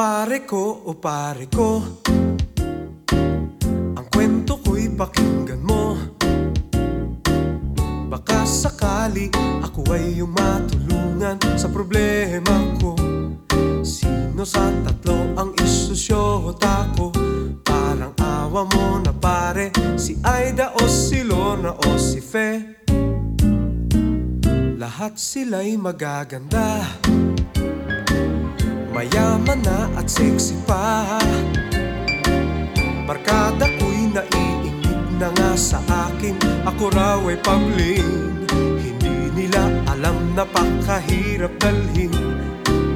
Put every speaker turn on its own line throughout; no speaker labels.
Pare ko o pare ko. Ang kwento ko'y pakinggan mo. Baka sakali ako ay iyong matulungan Sa problema ko. Sino sa tatlo ang isusyota ko? Parang awa mo na pare Si Aida o si Lona o si Fe. Lahat sila'y magaganda Mayaman na at sexy pa. Barkada ko'y naiingit na nga sa akin. Ako raw ay pabling Hindi nila alam na pakahirap dalhin.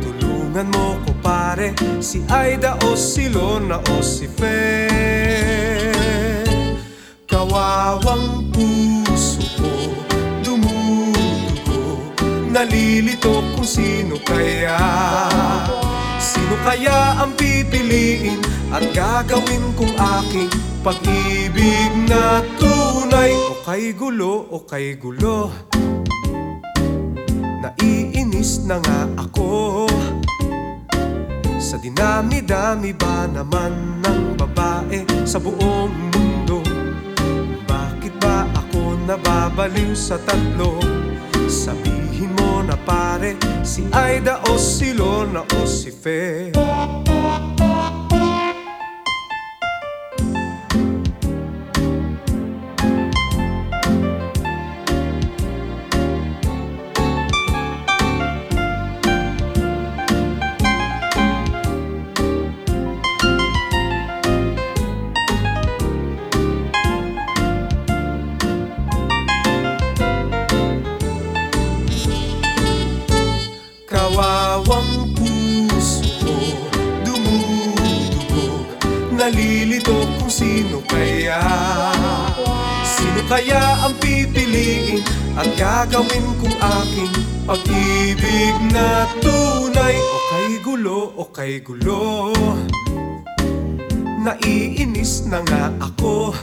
Tulungan mo ko pare Si Aida o si Lona o si Fe Kawawang puso ko Dumudugo. Nalilito kung sino kaya kaya ang pipiliin At gagawin kong aking pag-ibig na tunay. O kay gulo o kay gulo. Naiinis na nga ako. Sa dinami-dami ba naman ng babae sa buong mundo? Bakit ba ako nababaliw sa tatlo? Na pare Si Aida o si Lona o si Fe Nalilito kung sino kaya Sino kaya ang pipiliin At gagawin kong aking pag-ibig na tunay O kay gulo o kay gulo Naiinis na nga ako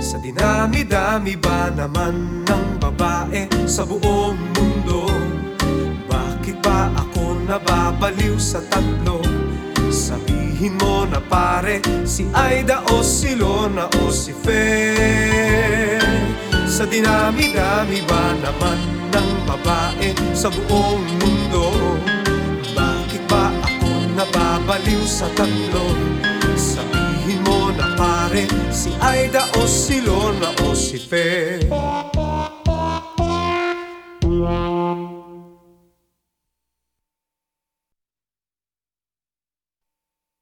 sa dinami-dami ba naman ng babae sa buong mundo? Bakit ba ako nababaliw sa tatlo? Sabihin mo na pare, si Aida o si Lona o si Fe Sa dinami-dami ba naman ng babae sa buong mundo? Bakit ba ako nababaliw sa tatlo? Sabihin mo na pare Si Aida o si Lona o si Fe